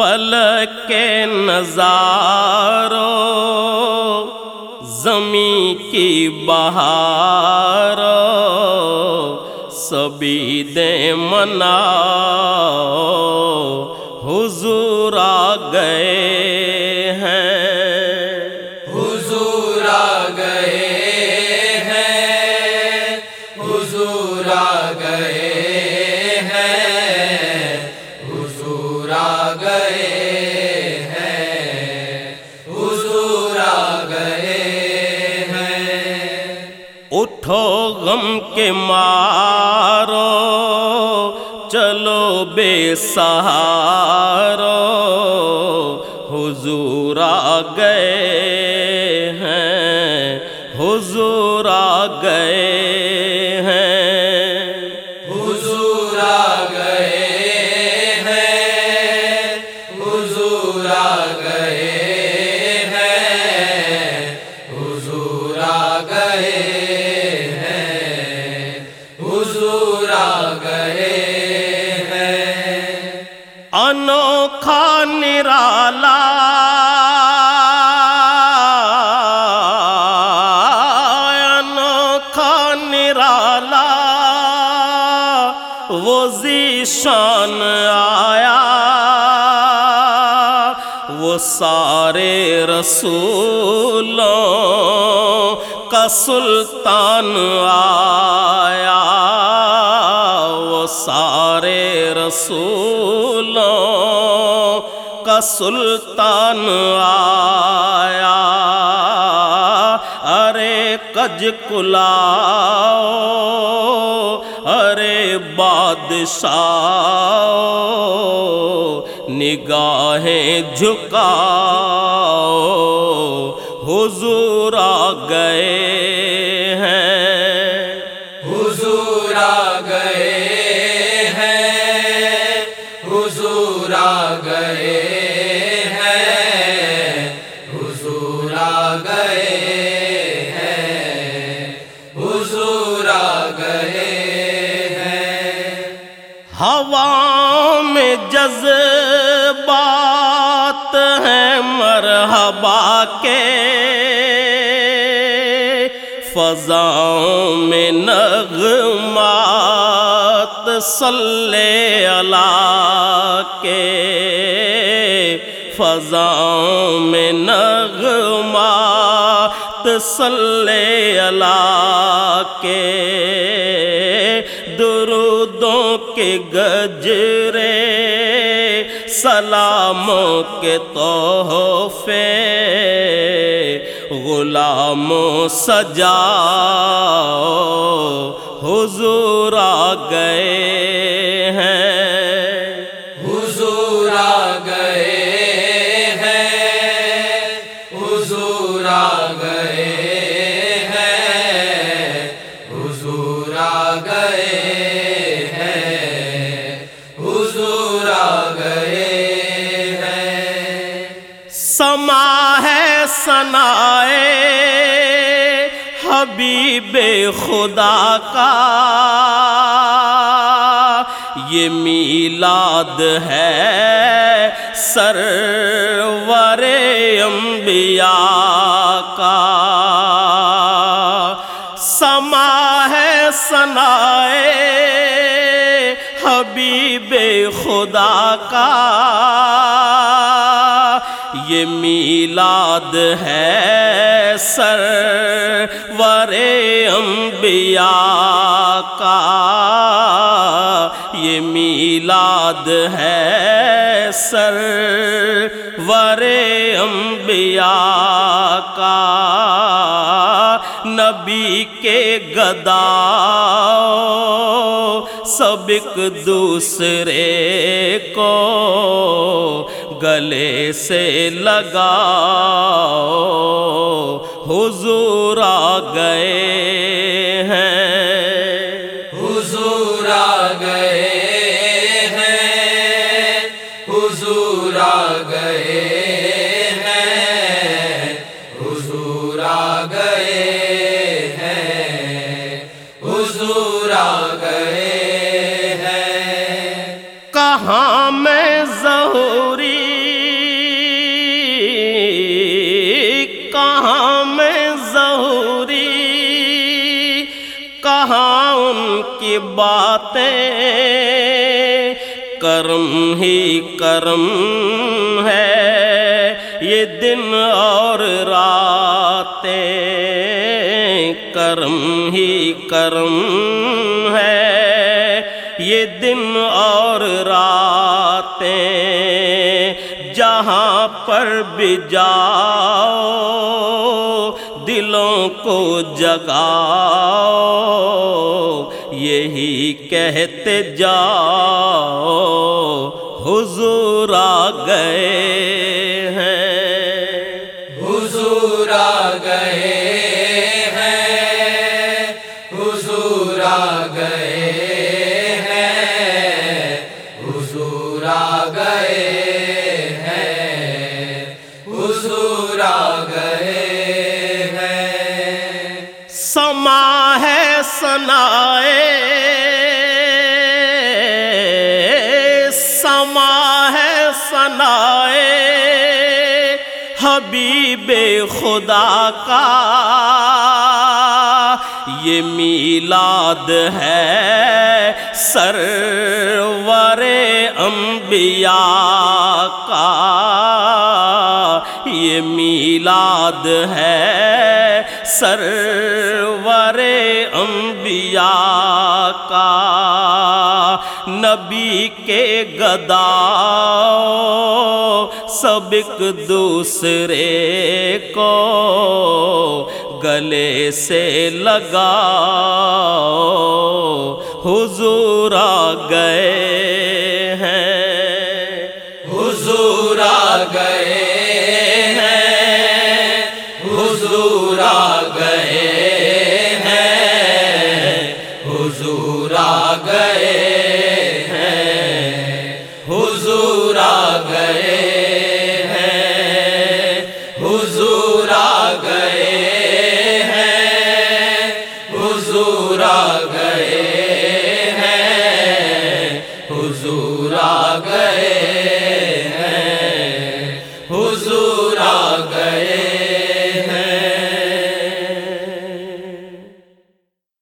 فلک کے نظارو زمیں کی بہار سبھی دے منا حضور آ گئے۔ گئے ہیں۔ حضور آ گئے ہیں۔ اٹھو غم کے مارو، چلو بے سہارو۔ حضور آ گئے ہیں، حضور آ گئے انوکھا نرالا انوکھا نرالا وہ ذیشان آیا. وہ سارے رسولوں کا سلطان آیا. وہ سارے رسولوں کا سلطان آیا۔ ارے کج کلاؤ ارے بادشاہ نگاہیں جھکاؤ۔ حضور آ گئے گئے ہیں۔ ہوا میں جذبات ہیں مرحبا کے۔ فضاؤں میں نغمات صلی اللہ کے۔ فضاؤں میں نغمات صلی اللہ کے۔ سلاموں کے تحفے غلاموں سجاؤ حضور آ گئے ہیں حبیب خدا کا، یہ میلاد ہے سرور انبیاء کا۔ سما ہے سنائے حبیب خدا کا میلاد ہے سر ور انبیاء کا۔ یہ میلاد ہے سر ور انبیاء کا۔ نبی کے گدا سب ایک دوسرے کو گلے سے لگاؤ حضور آ گئے ہیں۔ کہاں میں ظہوری کہاں ان کی باتیں؟ کرم ہی کرم ہے، یہ دن اور راتیں کرم ہی کرم ہے۔ یہ دن اور راتیں جہاں پر بھی جاؤ، دلوں کو جگاؤ، یہی کہتے جاؤ، حضور آ گئے ہیں۔ حضور آ گئے ہیں۔ حضور آ گئے ہیں۔ حضور آ گئے حضور گئے ہیں۔ سما ہے سنائے۔ سما ہے سنائے۔ حبیب خدا کا یہ میلاد ہے۔ سرور انبیاء میلاد ہے سرور انبیاء کا نبی کے گدا سب ایک دوسرے کو گلے سے لگا حضور آ گئے ہیں۔ حضور آ گئے حضور آ گئے ہیں۔ حضور آ گئے